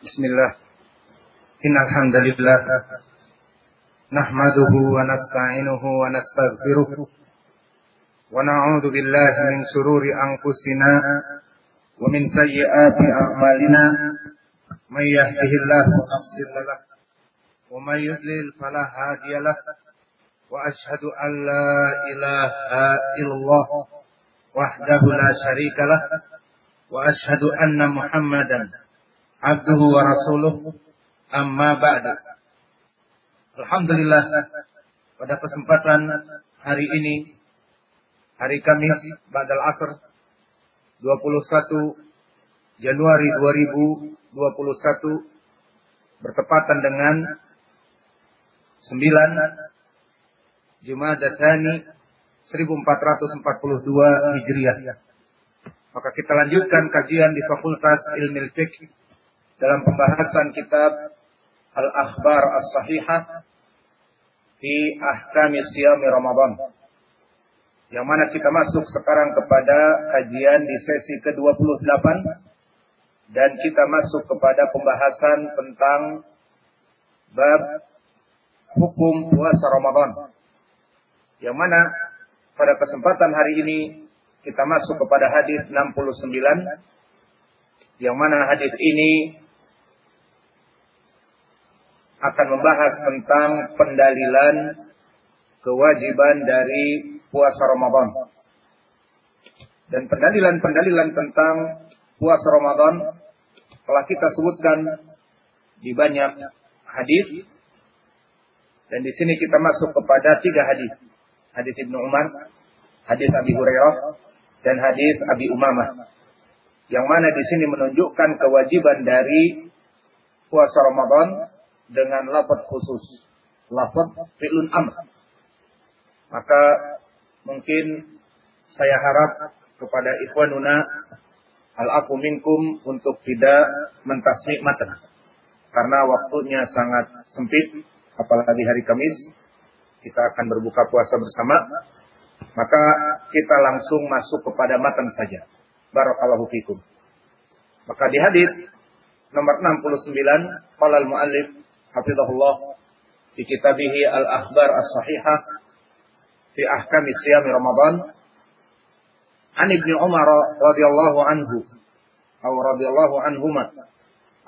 Bismillah. Innal hamdalillah. Nahmaduhu wa nasta'inuhu wa nastaghfiruh wa na'udzu billahi min shururi anfusina min sayyiati a'malina. May yahdihillahu wa may yudlil fala wa ashhadu an la illallah wahdahu la syarikalah wa ashhadu anna muhammadan abduhu wa rasuluh amma ba'da. Alhamdulillah pada kesempatan hari ini hari Kamis Ba'dal Asr 21 Januari 2021 bertepatan dengan 9 Jumat Tsani 1442 Hijriah. Maka kita lanjutkan kajian di Fakultas Ilmu dalam pembahasan kitab Al-Akhbar As-Sahihah fi Ahkam Siyam Ramadan. Yang mana kita masuk sekarang kepada kajian di sesi ke-28 dan kita masuk kepada pembahasan tentang bab hukum puasa Ramadan. Yang mana pada kesempatan hari ini kita masuk kepada hadis 69 yang mana hadis ini akan membahas tentang pendalilan kewajiban dari puasa Ramadan. Dan pendalilan-pendalilan tentang puasa Ramadan telah kita sebutkan di banyak hadis. Dan di sini kita masuk kepada tiga hadis. Hadis Ibnu Umar, hadis Abi Hurairah, dan hadis Abi Umamah. Yang mana di sini menunjukkan kewajiban dari puasa Ramadan dengan lafaz khusus. Lafaz fi'lun amr. Maka mungkin saya harap kepada ikhwanuna al-afu minkum untuk tidak mentasmi matan. Karena waktunya sangat sempit, apalagi hari Kamis, kita akan berbuka puasa bersama. Maka kita langsung masuk kepada matan saja. Barakallahu fikum. Maka di hadis nomor 69, qala al-muallif hafizahullah fi kitabihi Al-Akhbar As-Sahihah fi Ahkam Siyam Ramadan an Ibnu Umar radhiyallahu anhu atau radhiyallahu anhuma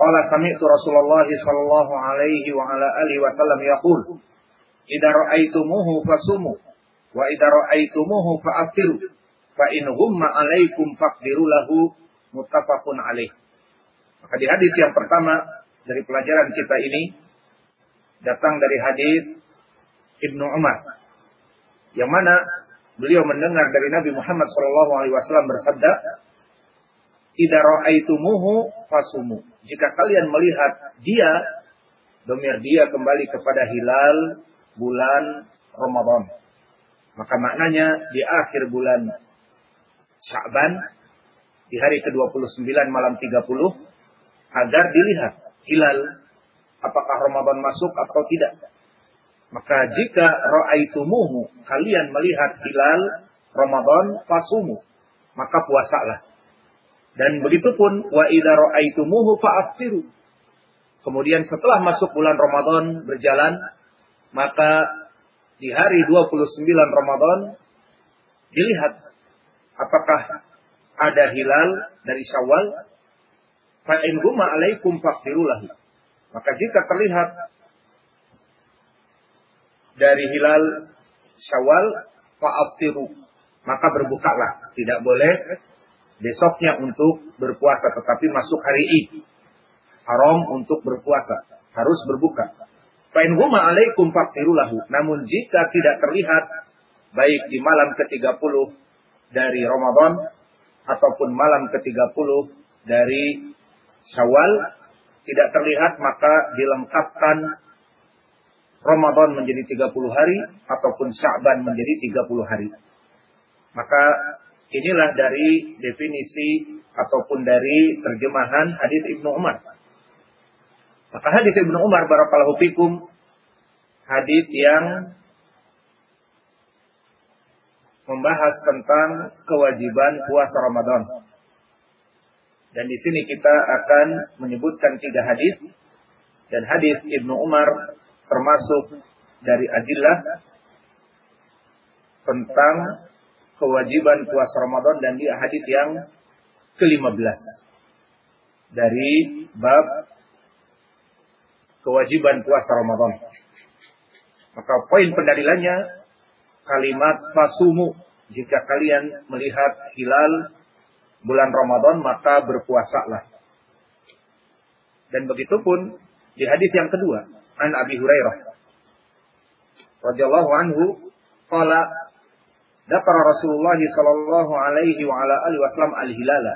qala sami'tu Rasulullah sallallahu alaihi wa ala alihi wasallam yaqul idza ra'aitumuhu fasumu wa idza ra'aitumuhu fa'afiru fa in humma alaikum faqdiru lahu muttafaqun alaih. Maka di hadis yang pertama dari pelajaran kita ini datang dari hadis Ibnu Umar yang mana beliau mendengar dari Nabi Muhammad Wasallam bersabda, "Ida ra'aitumuhu fasumu." Jika kalian melihat dia, domir dia kembali kepada hilal bulan Ramadan. Maka maknanya di akhir bulan Sya'ban di hari ke-29 malam 30 agar dilihat hilal apakah Ramadan masuk atau tidak. Maka jika ra'aitumuhu, kalian melihat hilal Ramadan fasumu, maka puasalah. Dan begitu pun wa idza ra'aitumuhu fa'aftiru. Kemudian setelah masuk bulan Ramadan berjalan, maka di hari 29 Ramadan dilihat apakah ada hilal dari Syawal fa in guma alaikum faqdirulahu maka jika terlihat dari hilal Syawal fa'aftiru, maka berbukalah. Tidak boleh besoknya untuk berpuasa tetapi masuk hari Id. Haram untuk berpuasa, harus berbuka. Fa'in huma alaikum fa'aftirulahu. Namun jika tidak terlihat baik di malam ke-30 dari Ramadan ataupun malam ke-30 dari Syawal tidak terlihat maka dilengkapkan Ramadan menjadi 30 hari ataupun Sya'ban menjadi 30 hari. Maka inilah dari definisi ataupun dari terjemahan hadis Ibnu Umar. Maka hadis Ibnu Umar barakallahu fikum hadis yang membahas tentang kewajiban puasa Ramadan. Dan di sini kita akan menyebutkan tiga hadis. Dan hadis Ibnu Umar termasuk dari adillah tentang kewajiban puasa Ramadan dan dia hadis yang ke-15 dari bab kewajiban puasa Ramadan. Maka poin pendalilannya kalimat fasumu jika kalian melihat hilal bulan Ramadan maka berpuasalah. Dan begitu pun di hadis yang kedua an Abi Hurairah radhiyallahu anhu qala Dakar Rasulullah sallallahu alaihi wa ala alihi wasallam al-hilala.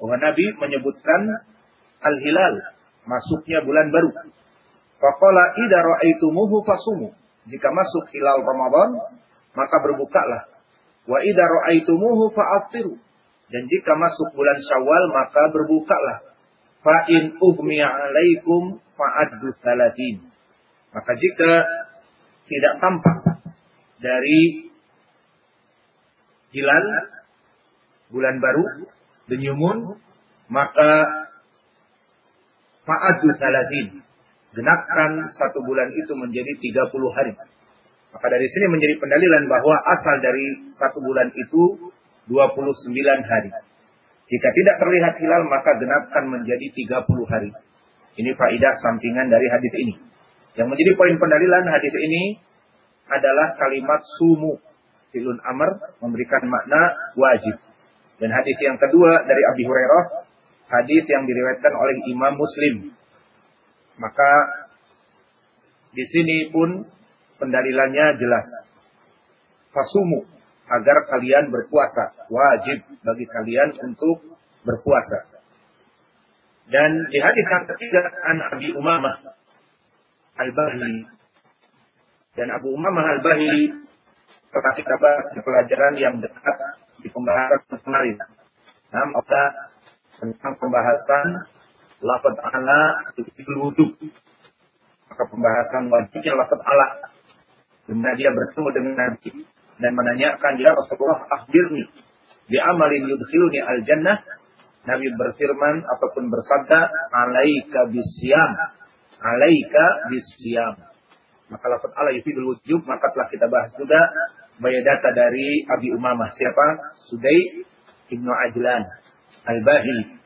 Bahwa Nabi menyebutkan al-hilal, masuknya bulan baru. Faqala idza ra'aitumuhu fasumu. Jika masuk hilal Ramadan, maka berbukalah. Wa idza ra'aitumuhu fa'aftiru. Dan jika masuk bulan Syawal, maka berbukalah. Fa in ughmiya 'alaikum fa'addu salatin. Maka jika tidak tampak dari hilal bulan baru denyumun maka fa'adu salatin genapkan satu bulan itu menjadi 30 hari maka dari sini menjadi pendalilan bahwa asal dari satu bulan itu 29 hari jika tidak terlihat hilal maka genapkan menjadi 30 hari ini faidah sampingan dari hadis ini yang menjadi poin pendalilan hadis ini adalah kalimat sumu filun amr memberikan makna wajib. Dan hadis yang kedua dari Abi Hurairah, hadis yang diriwayatkan oleh Imam Muslim. Maka di sini pun pendalilannya jelas. Fasumu agar kalian berpuasa, wajib bagi kalian untuk berpuasa. Dan di hadis yang ketiga an Abi Umamah Al-Bahili dan Abu Umamah Al-Bahili pernah kita bahas di pelajaran yang dekat di pembahasan kemarin. Nah, maka tentang pembahasan lafaz ala itu wudhu. Maka pembahasan wajibnya lafaz ala. Di mana dia bertemu dengan Nabi dan menanyakan dia Rasulullah akhbirni di amalin yudkhiluni al jannah Nabi berfirman ataupun bersabda alaika bisyam alaika bisyam maka lafaz ala yufidul wujub maka telah kita bahas juga data dari Abi Umamah. Siapa? Sudai Ibnu Ajlan Al-Bahili.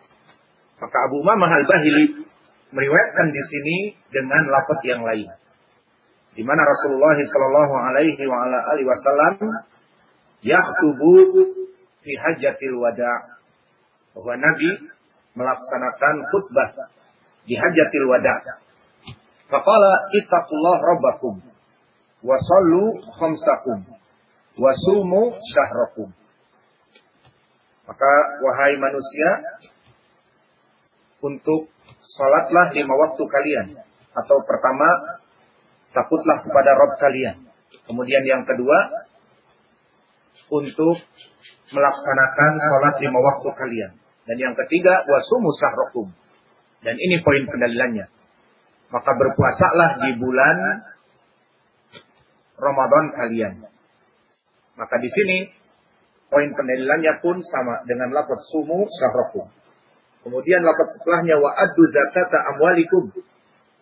Maka Abu Umamah Al-Bahili meriwayatkan di sini dengan lafaz yang lain. Di mana Rasulullah Shallallahu Alaihi Wasallam yaktubu fi hajatil wada bahwa Nabi melaksanakan khutbah di hajatil wada. Faqala ittaqullah rabbakum wa sallu khamsakum wasumu syahrakum. Maka wahai manusia, untuk salatlah lima waktu kalian. Atau pertama, takutlah kepada Rob kalian. Kemudian yang kedua, untuk melaksanakan salat lima waktu kalian. Dan yang ketiga, wasumu syahrakum. Dan ini poin pendalilannya. Maka berpuasalah di bulan Ramadan kalian. Maka di sini poin pendalilannya pun sama dengan lafaz sumu syahrakum. Kemudian lafaz setelahnya wa addu zakata amwalikum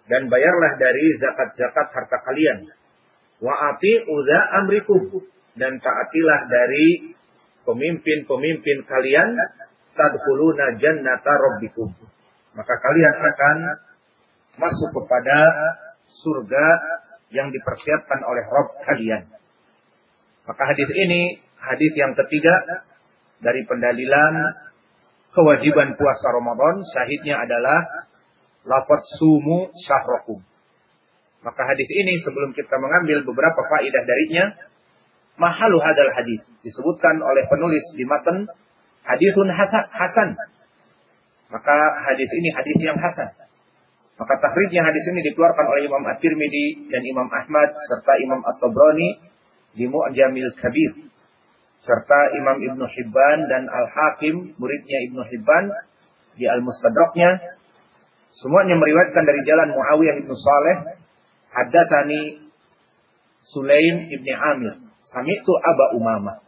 dan bayarlah dari zakat-zakat harta kalian. Wa ati uza amrikum dan taatilah dari pemimpin-pemimpin kalian tadkhuluna jannata rabbikum. Maka kalian akan masuk kepada surga yang dipersiapkan oleh Rob kalian. Maka hadis ini hadis yang ketiga dari pendalilan kewajiban puasa Ramadan. Syahidnya adalah lafaz sumu syahrakum. Maka hadis ini sebelum kita mengambil beberapa faidah darinya, mahalu hadal hadis disebutkan oleh penulis di matan hadisun hasan. Maka hadis ini hadis yang hasan. Maka takhrijnya hadis ini dikeluarkan oleh Imam At-Tirmidzi dan Imam Ahmad serta Imam At-Tabrani di Mu'jamil Kabir serta Imam Ibnu Hibban dan Al-Hakim muridnya Ibnu Hibban di Al-Mustadraknya semuanya meriwayatkan dari jalan Muawiyah Ibnu Saleh haddatsani Sulaim Ibni Amir sami'tu Aba Umamah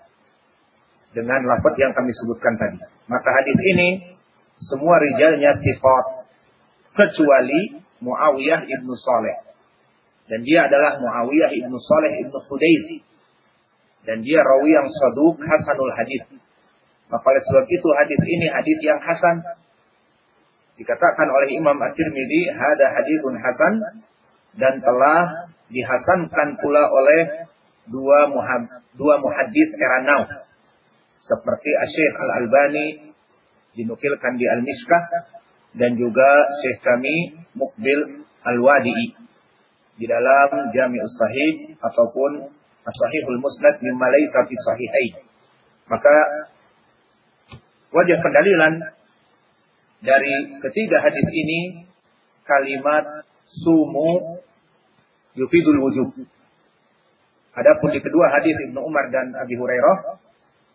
dengan lafaz yang kami sebutkan tadi maka hadis ini semua rijalnya sifat kecuali Muawiyah ibnu Saleh. Dan dia adalah Muawiyah ibnu Saleh ibnu Hudayr. Dan dia rawi yang saduk hasanul hadis. Maka oleh sebab itu hadis ini hadis yang hasan. Dikatakan oleh Imam At-Tirmidzi, hada hadithun hasan dan telah dihasankan pula oleh dua muhad, dua muhaddis era now seperti Syekh Al-Albani dinukilkan di Al-Miskah dan juga Syekh kami Mukbil Al-Wadi'i di dalam Jami'us Sahih ataupun As-Sahihul Musnad mimma laysa fi sahihain. Maka wajah pendalilan dari ketiga hadis ini kalimat sumu yufidul wujub. Adapun di kedua hadis Ibnu Umar dan Abi Hurairah,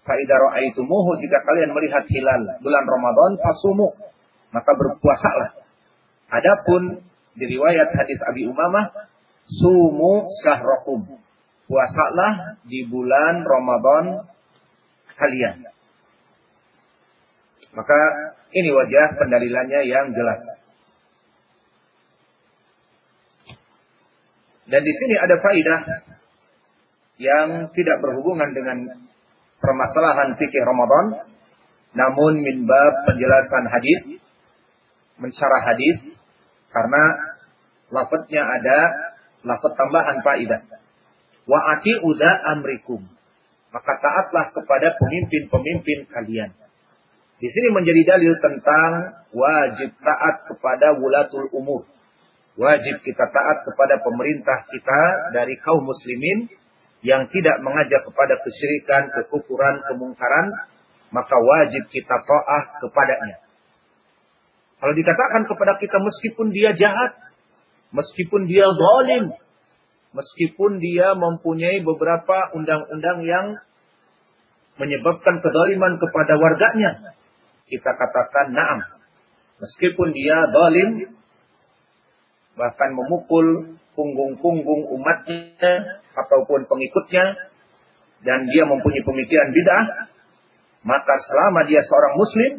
faida ra'aitumuhu jika kalian melihat hilal bulan Ramadan fasumu, maka berpuasalah. Adapun di riwayat hadis Abi Umamah, sumu sahrakum. Puasalah di bulan Ramadan kalian. Maka ini wajah pendalilannya yang jelas. Dan di sini ada faidah yang tidak berhubungan dengan permasalahan fikih Ramadan, namun min bab penjelasan hadis, mensyarah hadis, karena lafadznya ada lafaz tambahan faidah. Wa uda amrikum. Maka taatlah kepada pemimpin-pemimpin kalian. Di sini menjadi dalil tentang wajib taat kepada wulatul umur Wajib kita taat kepada pemerintah kita dari kaum muslimin yang tidak mengajak kepada kesyirikan, kekufuran, kemungkaran, maka wajib kita taat kepadanya. Kalau dikatakan kepada kita meskipun dia jahat, meskipun dia zalim, meskipun dia mempunyai beberapa undang-undang yang menyebabkan kedoliman kepada warganya, kita katakan naam. Meskipun dia zalim, bahkan memukul punggung-punggung umatnya ataupun pengikutnya dan dia mempunyai pemikiran bid'ah maka selama dia seorang muslim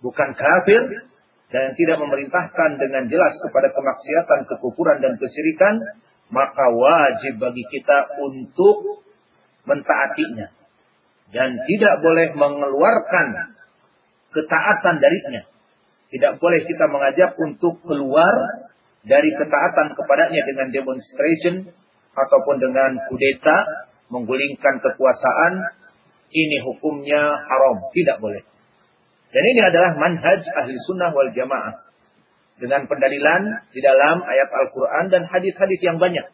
bukan kafir dan tidak memerintahkan dengan jelas kepada kemaksiatan, kekufuran dan kesyirikan maka wajib bagi kita untuk mentaatinya dan tidak boleh mengeluarkan ketaatan darinya tidak boleh kita mengajak untuk keluar dari ketaatan kepadanya dengan demonstration ataupun dengan kudeta, menggulingkan kekuasaan. Ini hukumnya haram, tidak boleh. Dan ini adalah manhaj ahli sunnah wal jamaah. Dengan pendalilan di dalam ayat Al-Quran dan hadis-hadis yang banyak.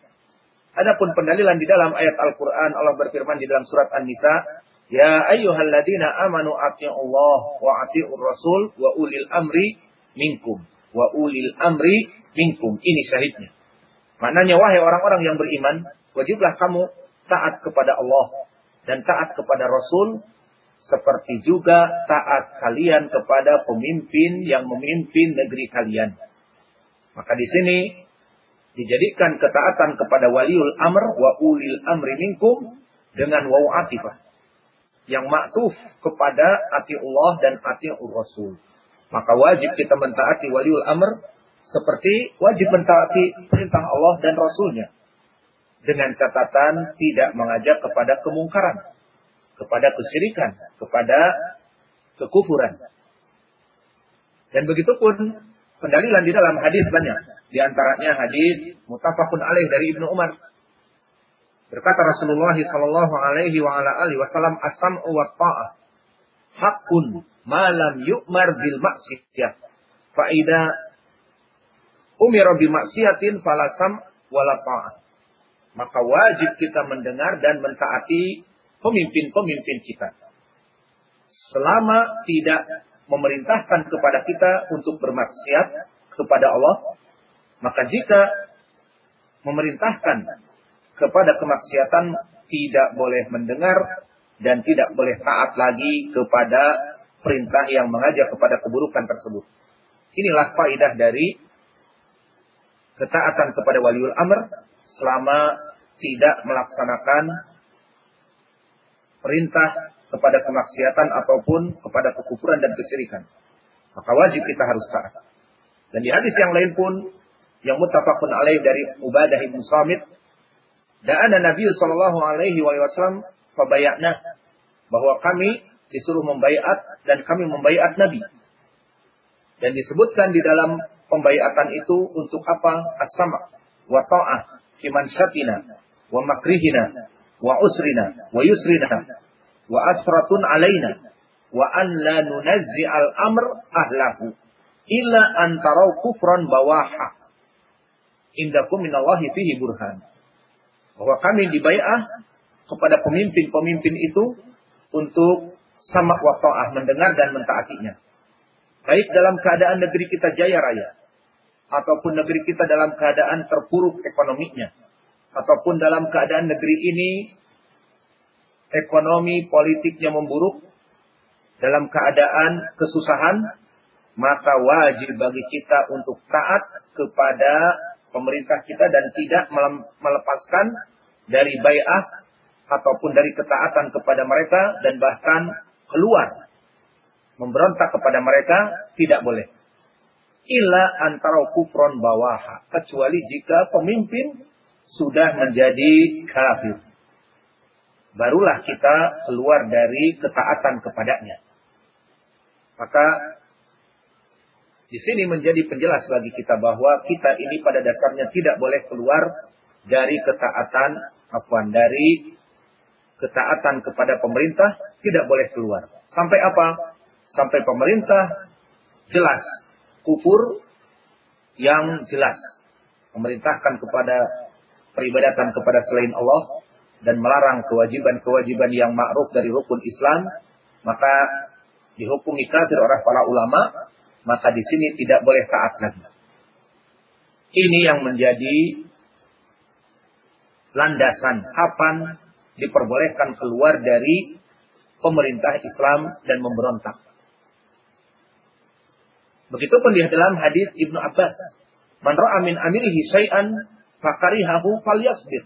Adapun pendalilan di dalam ayat Al-Quran, Allah berfirman di dalam surat An-Nisa, Ya ayyuhalladzina amanu Allah wa ati'ur rasul wa ulil amri minkum. Wa ulil amri minkum. Ini syahidnya. Maknanya wahai orang-orang yang beriman, wajiblah kamu taat kepada Allah dan taat kepada Rasul seperti juga taat kalian kepada pemimpin yang memimpin negeri kalian. Maka di sini dijadikan ketaatan kepada waliul amr wa ulil amri minkum dengan waw atifah yang maktuf kepada ati Allah dan ati Rasul. Maka wajib kita mentaati waliul amr seperti wajib mentaati perintah Allah dan Rasulnya. Dengan catatan tidak mengajak kepada kemungkaran, kepada kesyirikan, kepada kekufuran. Dan begitu pun pendalilan di dalam hadis banyak. Di antaranya hadis mutafakun alaih dari Ibnu Umar Berkata Rasulullah sallallahu alaihi wa ala alihi wasallam as-sam'u wa ta'ah hakun malam yu'mar bil maksiyah. Fa idza umira bi maksiatin falasam wala ta'ah. Maka wajib kita mendengar dan mentaati pemimpin-pemimpin kita. Selama tidak memerintahkan kepada kita untuk bermaksiat kepada Allah, maka jika memerintahkan kepada kemaksiatan tidak boleh mendengar dan tidak boleh taat lagi kepada perintah yang mengajak kepada keburukan tersebut. Inilah faidah dari ketaatan kepada waliul amr selama tidak melaksanakan perintah kepada kemaksiatan ataupun kepada kekufuran dan kesyirikan. Maka wajib kita harus taat. Dan di hadis yang lain pun yang mutafakun alaih dari Ubadah ibn Samit dan Nabi sallallahu alaihi wasallam fabayatna bahwa kami disuruh membayat dan kami membayat Nabi. Dan disebutkan di dalam pembayatan itu untuk apa? As-sama wa ta'ah fiman syatina wa makrihina wa usrina wa yusrina wa asratun alaina wa an la nunazzi al-amr ahlahu illa an tarau kufran bawaha indakum minallahi fihi burhan bahwa kami dibayah kepada pemimpin-pemimpin itu untuk sama wa ta'ah mendengar dan mentaatinya. Baik dalam keadaan negeri kita jaya raya ataupun negeri kita dalam keadaan terpuruk ekonominya ataupun dalam keadaan negeri ini ekonomi politiknya memburuk dalam keadaan kesusahan maka wajib bagi kita untuk taat kepada pemerintah kita dan tidak melepaskan dari bayah ataupun dari ketaatan kepada mereka dan bahkan keluar memberontak kepada mereka tidak boleh. Illa antara kufron bawaha kecuali jika pemimpin sudah menjadi kafir. Barulah kita keluar dari ketaatan kepadanya. Maka di sini menjadi penjelas bagi kita bahwa kita ini pada dasarnya tidak boleh keluar dari ketaatan afwan dari ketaatan kepada pemerintah tidak boleh keluar. Sampai apa? Sampai pemerintah jelas kufur yang jelas. Memerintahkan kepada peribadatan kepada selain Allah dan melarang kewajiban-kewajiban yang ma'ruf dari rukun Islam, maka dihukumi kafir oleh para ulama, maka di sini tidak boleh taat lagi. Ini yang menjadi landasan kapan diperbolehkan keluar dari pemerintah Islam dan memberontak. Begitupun di dalam hadis Ibnu Abbas, "Man ra'a min amirihi syai'an fakarihahu falyasbir."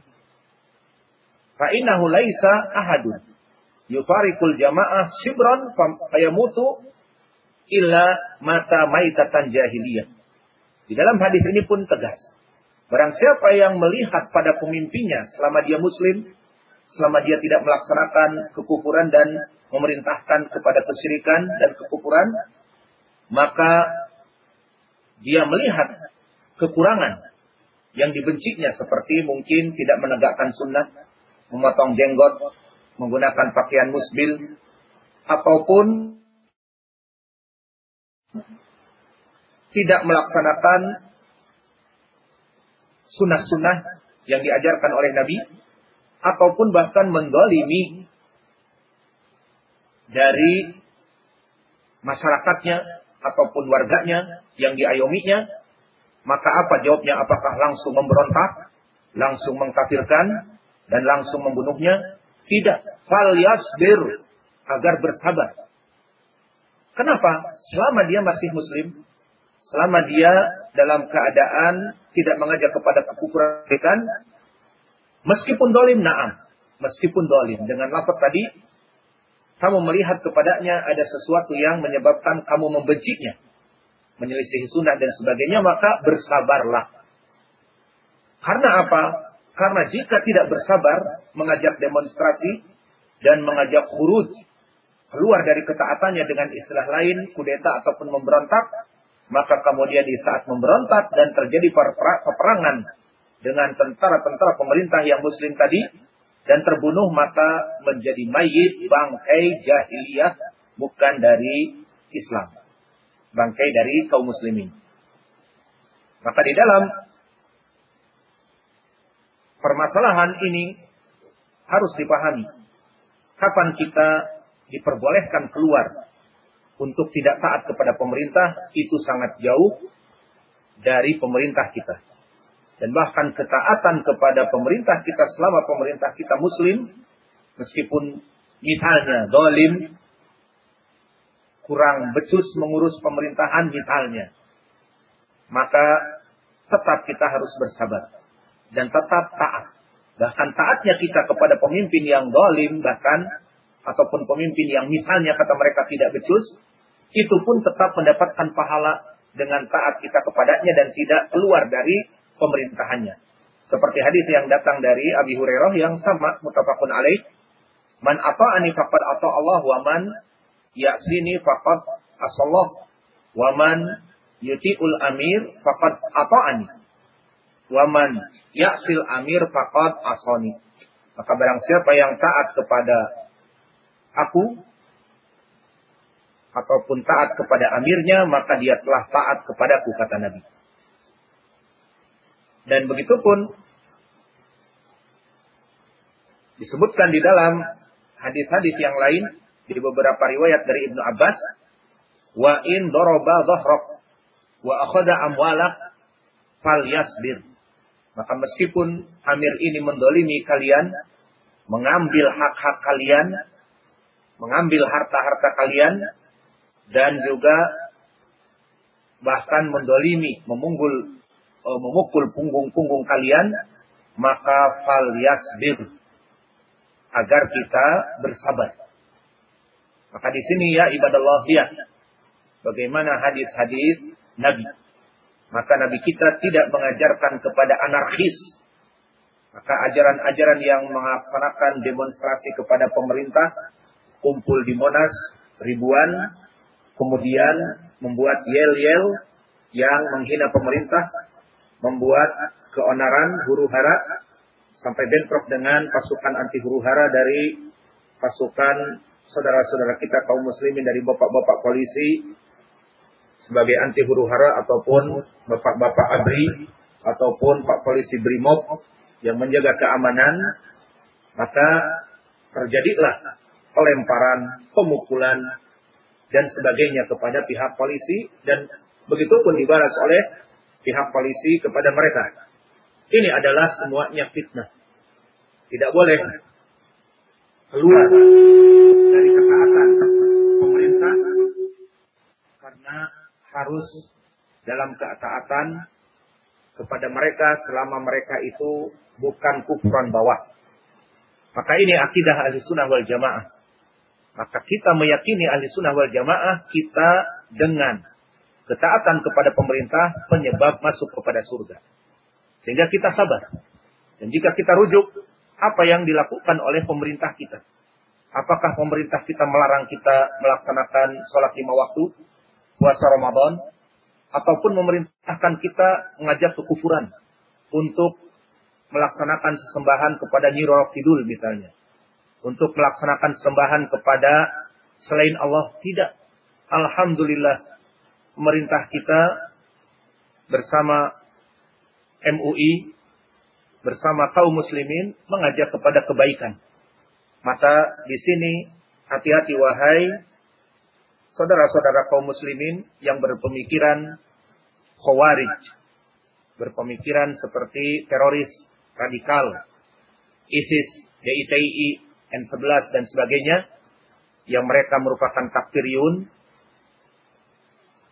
Fa innahu laisa ahadun yufarikul jamaah shibran fayamutu illa mata maitatan jahiliyah. Di dalam hadis ini pun tegas. Barang siapa yang melihat pada pemimpinnya selama dia muslim, selama dia tidak melaksanakan kekufuran dan memerintahkan kepada kesyirikan dan kekufuran, maka dia melihat kekurangan yang dibencinya seperti mungkin tidak menegakkan sunnah, memotong jenggot, menggunakan pakaian musbil, ataupun tidak melaksanakan sunnah-sunnah yang diajarkan oleh Nabi, ataupun bahkan mendolimi dari masyarakatnya ataupun warganya yang diayominya, maka apa jawabnya? Apakah langsung memberontak, langsung mengkafirkan, dan langsung membunuhnya? Tidak. Fal yasbir agar bersabar. Kenapa? Selama dia masih muslim, selama dia dalam keadaan tidak mengajak kepada kekufuran, meskipun dolim, naam. Meskipun dolim. Dengan lafaz tadi, kamu melihat kepadanya ada sesuatu yang menyebabkan kamu membencinya, menyelisihi sunnah dan sebagainya, maka bersabarlah. Karena apa? Karena jika tidak bersabar, mengajak demonstrasi dan mengajak huruf keluar dari ketaatannya dengan istilah lain, kudeta ataupun memberontak, maka kemudian di saat memberontak dan terjadi peperangan dengan tentara-tentara pemerintah yang muslim tadi, dan terbunuh maka menjadi mayit bangkai jahiliyah bukan dari Islam. Bangkai dari kaum muslimin. Maka di dalam permasalahan ini harus dipahami. Kapan kita diperbolehkan keluar untuk tidak taat kepada pemerintah itu sangat jauh dari pemerintah kita. Dan bahkan ketaatan kepada pemerintah kita selama pemerintah kita muslim meskipun misalnya dolim kurang becus mengurus pemerintahan misalnya maka tetap kita harus bersabar dan tetap taat. Bahkan taatnya kita kepada pemimpin yang dolim bahkan ataupun pemimpin yang misalnya kata mereka tidak becus itu pun tetap mendapatkan pahala dengan taat kita kepadanya dan tidak keluar dari pemerintahannya. Seperti hadis yang datang dari Abi Hurairah yang sama mutafakun alaih. Man ata'ani faqad ata Allah wa man ya'sini faqad asallah wa man yuti'ul amir faqad ata'ani wa man ya'sil amir faqad asani. Maka barang siapa yang taat kepada aku ataupun taat kepada amirnya, maka dia telah taat kepadaku, kata Nabi. Dan begitu pun disebutkan di dalam hadis-hadis yang lain di beberapa riwayat dari Ibnu Abbas, wa in doroba dhahrak wa akhada amwalak fal yasbir. Maka meskipun amir ini mendolimi kalian, mengambil hak-hak kalian, mengambil harta-harta kalian, dan juga bahkan mendolimi, memunggul, uh, memukul punggung-punggung kalian, maka fal yasbir agar kita bersabar. Maka di sini ya ibadah Allah lihat bagaimana hadis-hadis Nabi. Maka Nabi kita tidak mengajarkan kepada anarkis. Maka ajaran-ajaran yang melaksanakan demonstrasi kepada pemerintah kumpul di Monas ribuan kemudian membuat yel-yel yang menghina pemerintah, membuat keonaran huru hara sampai bentrok dengan pasukan anti huru hara dari pasukan saudara-saudara kita kaum muslimin dari bapak-bapak polisi sebagai anti huru hara ataupun bapak-bapak abri ataupun pak polisi brimob yang menjaga keamanan maka terjadilah pelemparan, pemukulan, dan sebagainya kepada pihak polisi dan begitu pun dibalas oleh pihak polisi kepada mereka. Ini adalah semuanya fitnah. Tidak boleh keluar dari ketaatan pemerintah karena harus dalam ketaatan kepada mereka selama mereka itu bukan kufuran bawah. Maka ini akidah ahli sunnah wal jamaah. Maka kita meyakini ahli sunnah wal jamaah kita dengan ketaatan kepada pemerintah penyebab masuk kepada surga. Sehingga kita sabar. Dan jika kita rujuk, apa yang dilakukan oleh pemerintah kita? Apakah pemerintah kita melarang kita melaksanakan sholat lima waktu, puasa Ramadan, ataupun memerintahkan kita mengajak kekufuran untuk melaksanakan sesembahan kepada Nyi Kidul misalnya untuk melaksanakan sembahan kepada selain Allah tidak. Alhamdulillah pemerintah kita bersama MUI bersama kaum muslimin mengajak kepada kebaikan. Maka di sini hati-hati wahai saudara-saudara kaum muslimin yang berpemikiran khawarij, berpemikiran seperti teroris radikal, ISIS, DITI, N11 dan sebagainya yang mereka merupakan takfiriyun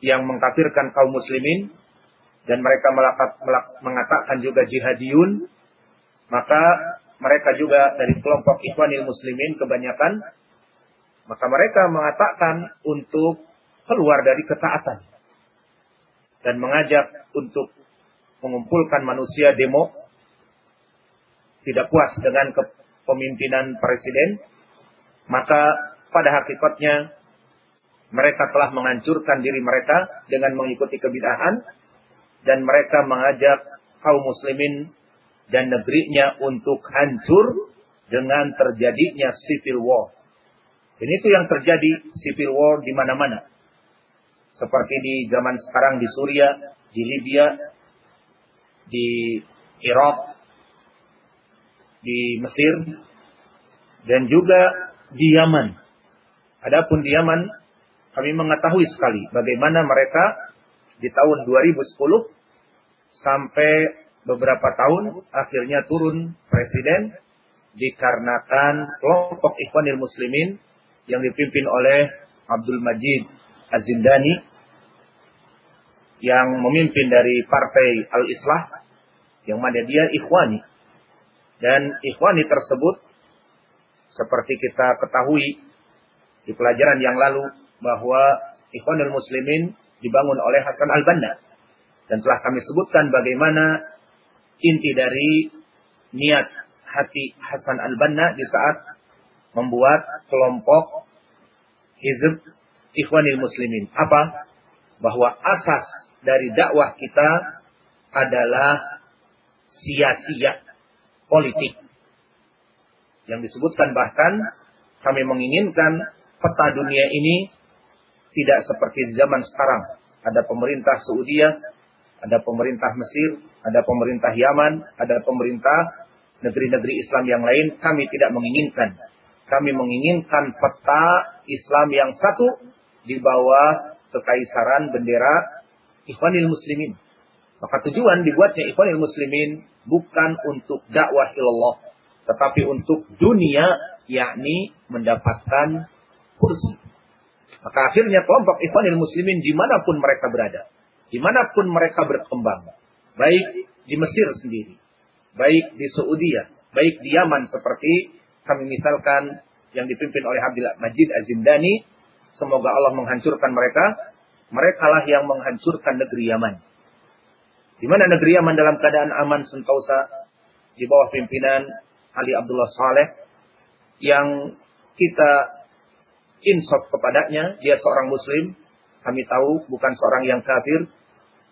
yang mengkafirkan kaum muslimin dan mereka mengatakan juga jihadiyun maka mereka juga dari kelompok ikhwanil muslimin kebanyakan maka mereka mengatakan untuk keluar dari ketaatan dan mengajak untuk mengumpulkan manusia demo tidak puas dengan pemimpinan presiden, maka pada hakikatnya mereka telah menghancurkan diri mereka dengan mengikuti kebidahan dan mereka mengajak kaum muslimin dan negerinya untuk hancur dengan terjadinya civil war. Dan itu yang terjadi civil war di mana-mana. Seperti di zaman sekarang di Suriah, di Libya, di Irak, di Mesir dan juga di Yaman. Adapun di Yaman kami mengetahui sekali bagaimana mereka di tahun 2010 sampai beberapa tahun akhirnya turun presiden dikarenakan kelompok Ikhwanil Muslimin yang dipimpin oleh Abdul Majid Azindani yang memimpin dari partai Al-Islah yang mana dia Ikhwani dan ikhwani tersebut seperti kita ketahui di pelajaran yang lalu bahwa Ikhwanul Muslimin dibangun oleh Hasan Al-Banna. Dan telah kami sebutkan bagaimana inti dari niat hati Hasan Al-Banna di saat membuat kelompok Hizb Ikhwanil Muslimin. Apa? Bahwa asas dari dakwah kita adalah sia-sia politik. Yang disebutkan bahkan kami menginginkan peta dunia ini tidak seperti zaman sekarang. Ada pemerintah Saudi, ada pemerintah Mesir, ada pemerintah Yaman, ada pemerintah negeri-negeri Islam yang lain. Kami tidak menginginkan. Kami menginginkan peta Islam yang satu di bawah kekaisaran bendera Ikhwanil Muslimin. Maka tujuan dibuatnya Ikhwanil Muslimin bukan untuk dakwah ilallah, tetapi untuk dunia, yakni mendapatkan kursi. Maka akhirnya kelompok Ikhwanil Muslimin di mana pun mereka berada, di mana pun mereka berkembang, baik di Mesir sendiri, baik di Saudi, baik di Yaman seperti kami misalkan yang dipimpin oleh Abdul Majid Azindani, semoga Allah menghancurkan mereka, mereka lah yang menghancurkan negeri Yaman. Di mana negeri Yaman dalam keadaan aman sentosa di bawah pimpinan Ali Abdullah Saleh yang kita insaf kepadanya, dia seorang muslim, kami tahu bukan seorang yang kafir,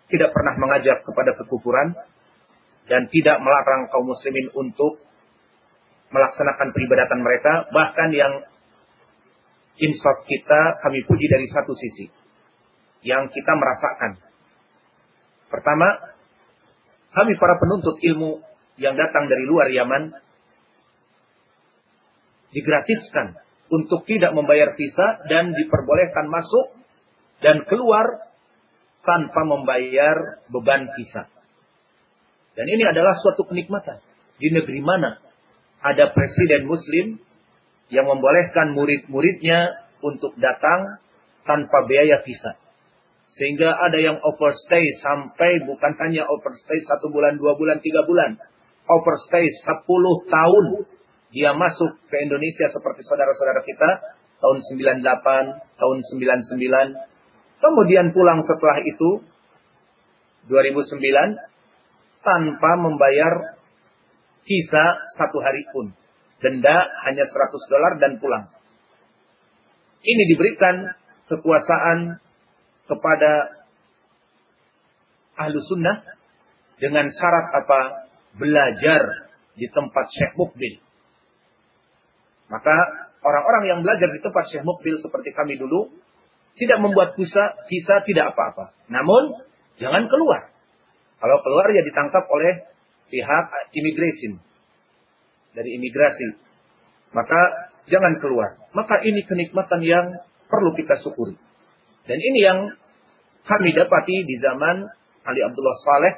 tidak pernah mengajak kepada kekufuran, dan tidak melarang kaum muslimin untuk melaksanakan peribadatan mereka, bahkan yang insaf kita kami puji dari satu sisi, yang kita merasakan. Pertama, kami para penuntut ilmu yang datang dari luar Yaman, digratiskan untuk tidak membayar visa dan diperbolehkan masuk dan keluar tanpa membayar beban visa. Dan ini adalah suatu kenikmatan. Di negeri mana ada presiden muslim yang membolehkan murid-muridnya untuk datang tanpa biaya visa. Sehingga ada yang overstay sampai bukan hanya overstay satu bulan, dua bulan, tiga bulan. Overstay sepuluh tahun dia masuk ke Indonesia seperti saudara-saudara kita tahun 98, tahun 99. Kemudian pulang setelah itu 2009 tanpa membayar visa satu hari pun. Denda hanya 100 dolar dan pulang. Ini diberikan kekuasaan kepada ahlu sunnah dengan syarat apa? Belajar di tempat Syekh Mukbil. Maka orang-orang yang belajar di tempat Syekh Mukbil seperti kami dulu tidak membuat visa, visa tidak apa-apa. Namun jangan keluar. Kalau keluar ya ditangkap oleh pihak immigration dari imigrasi. Maka jangan keluar. Maka ini kenikmatan yang perlu kita syukuri. Dan ini yang kami dapati di zaman Ali Abdullah Saleh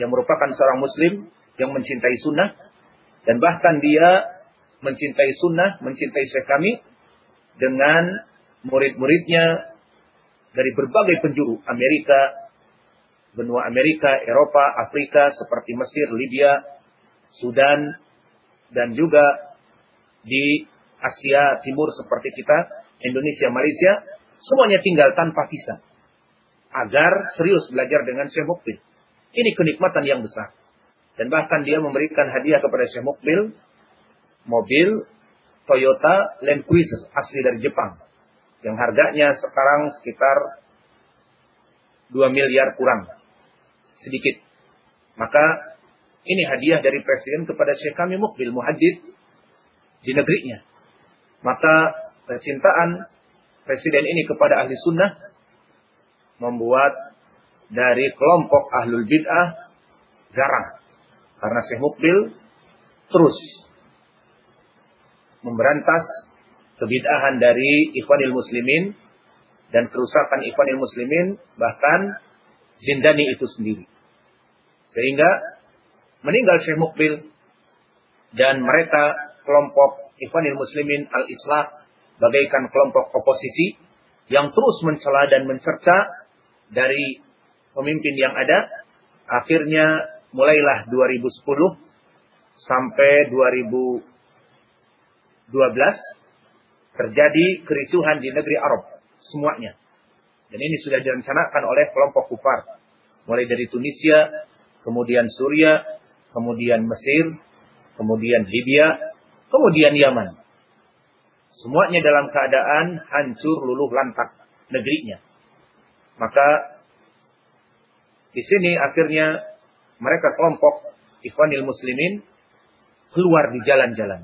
yang merupakan seorang muslim yang mencintai sunnah dan bahkan dia mencintai sunnah, mencintai syekh kami dengan murid-muridnya dari berbagai penjuru Amerika, benua Amerika, Eropa, Afrika seperti Mesir, Libya, Sudan dan juga di Asia Timur seperti kita, Indonesia, Malaysia, semuanya tinggal tanpa visa agar serius belajar dengan Syekh Mukbil. Ini kenikmatan yang besar. Dan bahkan dia memberikan hadiah kepada Syekh Mukbil mobil Toyota Land Cruiser asli dari Jepang. Yang harganya sekarang sekitar 2 miliar kurang. Sedikit. Maka ini hadiah dari Presiden kepada Syekh kami Mukbil Muhajid di negerinya. Maka kecintaan Presiden ini kepada ahli sunnah membuat dari kelompok ahlul bid'ah garang. Karena Syekh Mukbil terus memberantas kebid'ahan dari ikhwanil muslimin dan kerusakan ikhwanil muslimin bahkan Zindani itu sendiri. Sehingga meninggal Syekh Mukbil dan mereka kelompok ikhwanil muslimin al-islah bagaikan kelompok oposisi yang terus mencela dan mencerca dari pemimpin yang ada akhirnya mulailah 2010 sampai 2000 12 terjadi kericuhan di negeri Arab semuanya. Dan ini sudah direncanakan oleh kelompok kufar. Mulai dari Tunisia, kemudian Suria, kemudian Mesir, kemudian Libya, kemudian Yaman. Semuanya dalam keadaan hancur luluh lantak negerinya. Maka di sini akhirnya mereka kelompok Ikhwanil Muslimin keluar di jalan-jalan.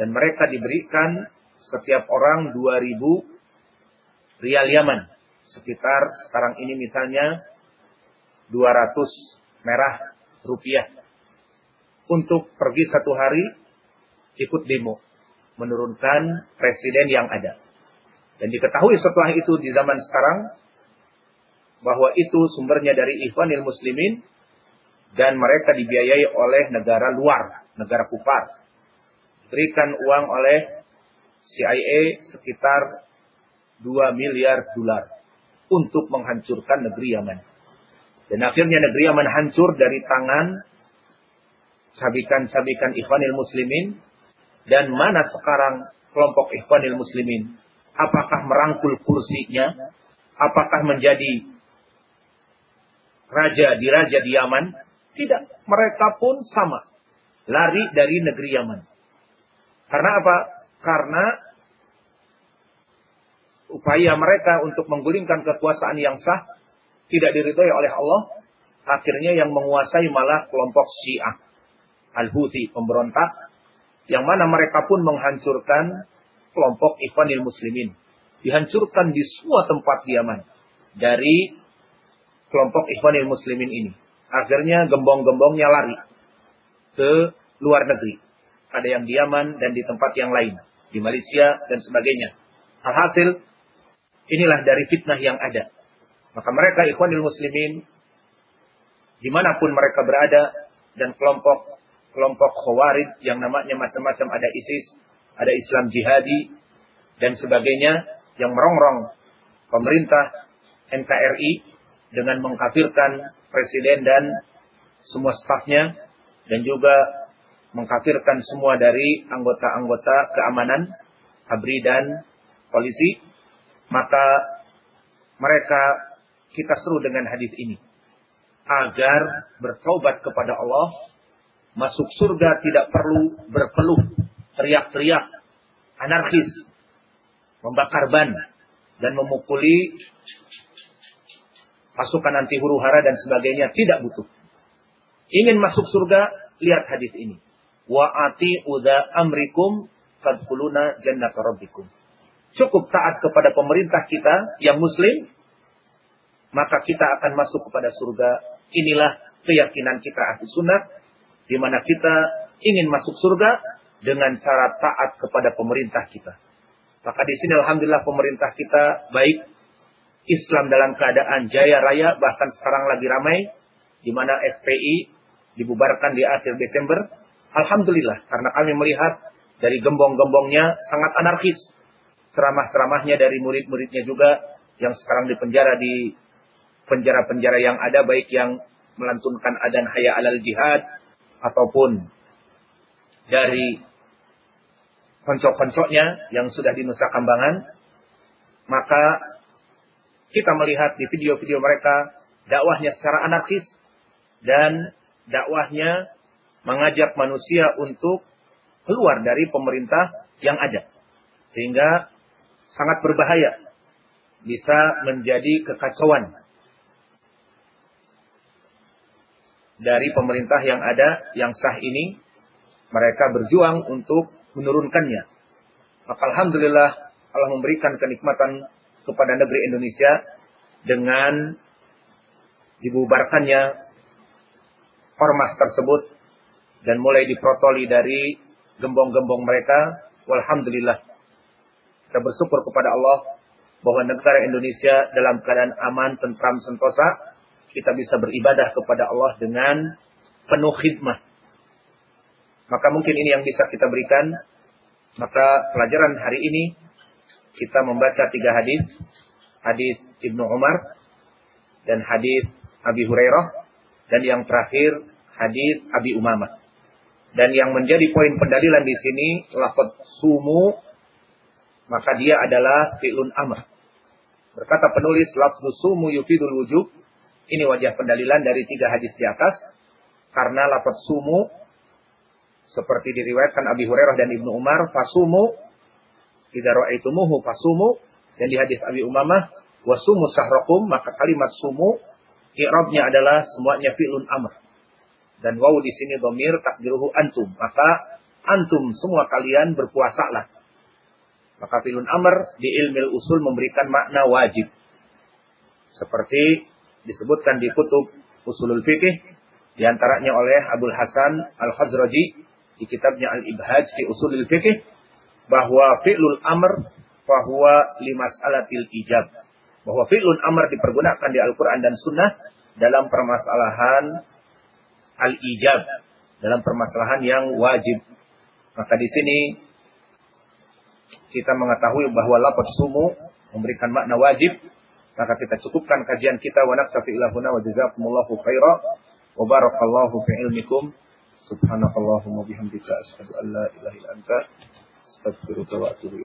Dan mereka diberikan setiap orang 2000 rial Yaman. Sekitar sekarang ini misalnya 200 merah rupiah. Untuk pergi satu hari ikut demo. Menurunkan presiden yang ada. Dan diketahui setelah itu di zaman sekarang bahwa itu sumbernya dari Ikhwanil Muslimin dan mereka dibiayai oleh negara luar, negara kufar. Berikan uang oleh CIA sekitar 2 miliar dolar untuk menghancurkan negeri Yaman. Dan akhirnya negeri Yaman hancur dari tangan cabikan-cabikan Ikhwanil Muslimin. Dan mana sekarang kelompok Ikhwanil Muslimin? Apakah merangkul kursinya? Apakah menjadi raja di raja di Yaman? Tidak. Mereka pun sama. Lari dari negeri Yaman. Karena apa? Karena upaya mereka untuk menggulingkan kekuasaan yang sah tidak diridhoi oleh Allah, akhirnya yang menguasai malah kelompok Syiah Al-Houthi pemberontak yang mana mereka pun menghancurkan kelompok Ikhwanil Muslimin. Dihancurkan di semua tempat di Yaman dari kelompok Ikhwanil Muslimin ini. Akhirnya gembong-gembongnya lari ke luar negeri. Ada yang di Yaman dan di tempat yang lain. Di Malaysia dan sebagainya. Alhasil, inilah dari fitnah yang ada. Maka mereka ikhwanil muslimin, di mana pun mereka berada, dan kelompok kelompok khawarij yang namanya macam-macam ada ISIS, ada Islam jihadi, dan sebagainya, yang merongrong pemerintah NKRI dengan mengkafirkan presiden dan semua stafnya, dan juga mengkafirkan semua dari anggota-anggota keamanan, ABRI dan polisi, maka mereka kita seru dengan hadis ini. Agar bertobat kepada Allah, masuk surga tidak perlu berpeluh, teriak-teriak, anarkis, membakar ban, dan memukuli pasukan anti huru hara dan sebagainya. Tidak butuh. Ingin masuk surga, lihat hadis ini wa ati uda amrikum fadkhuluna jannata rabbikum. Cukup taat kepada pemerintah kita yang muslim, maka kita akan masuk kepada surga. Inilah keyakinan kita ahli sunnah, di mana kita ingin masuk surga dengan cara taat kepada pemerintah kita. Maka di sini alhamdulillah pemerintah kita baik, Islam dalam keadaan jaya raya, bahkan sekarang lagi ramai, di mana FPI dibubarkan di akhir Desember, Alhamdulillah, karena kami melihat dari gembong-gembongnya sangat anarkis. Ceramah-ceramahnya dari murid-muridnya juga yang sekarang di penjara di penjara-penjara yang ada baik yang melantunkan adan haya alal jihad ataupun dari koncok-koncoknya yang sudah di Nusa Kambangan maka kita melihat di video-video mereka dakwahnya secara anarkis dan dakwahnya mengajak manusia untuk keluar dari pemerintah yang ada. Sehingga sangat berbahaya. Bisa menjadi kekacauan dari pemerintah yang ada, yang sah ini. Mereka berjuang untuk menurunkannya. Maka Alhamdulillah Allah memberikan kenikmatan kepada negeri Indonesia dengan dibubarkannya ormas tersebut dan mulai diprotoli dari gembong-gembong mereka. Walhamdulillah. Kita bersyukur kepada Allah bahwa negara Indonesia dalam keadaan aman, tentram, sentosa, kita bisa beribadah kepada Allah dengan penuh khidmah. Maka mungkin ini yang bisa kita berikan. Maka pelajaran hari ini kita membaca tiga hadis, hadis Ibnu Umar dan hadis Abi Hurairah dan yang terakhir hadis Abi Umamah. Dan yang menjadi poin pendalilan di sini lafaz sumu maka dia adalah fi'lun amr. Berkata penulis lafzu sumu yufidul wujub. Ini wajah pendalilan dari tiga hadis di atas. Karena lafaz sumu seperti diriwayatkan Abi Hurairah dan Ibnu Umar, fasumu idza ra'aitumuhu fasumu dan di hadis Abi Umamah wasumu sahrakum maka kalimat sumu i'rabnya adalah semuanya fi'lun amr. Dan waw di sini domir takdiruhu antum. Maka antum semua kalian berpuasalah. Maka filun amr di ilmu usul memberikan makna wajib. Seperti disebutkan di kutub usulul fikih di antaranya oleh Abdul Hasan Al-Khazraji di kitabnya Al-Ibhaj fi usulul fikih bahwa fi'lul amr bahwa limas alatil ijab. Bahwa fi'lul amr dipergunakan di Al-Quran dan Sunnah dalam permasalahan al-ijab. Dalam permasalahan yang wajib. Maka di sini kita mengetahui bahwa lafaz sumu memberikan makna wajib, maka kita cukupkan kajian kita. Wa naktafi ilahuna wa jazakumullahu khaira. Wa barakallahu fi ilmikum. Subhanakallahumma bihamdika. Asyhadu an la ilaha illa anta. Astaghfiruka wa atubu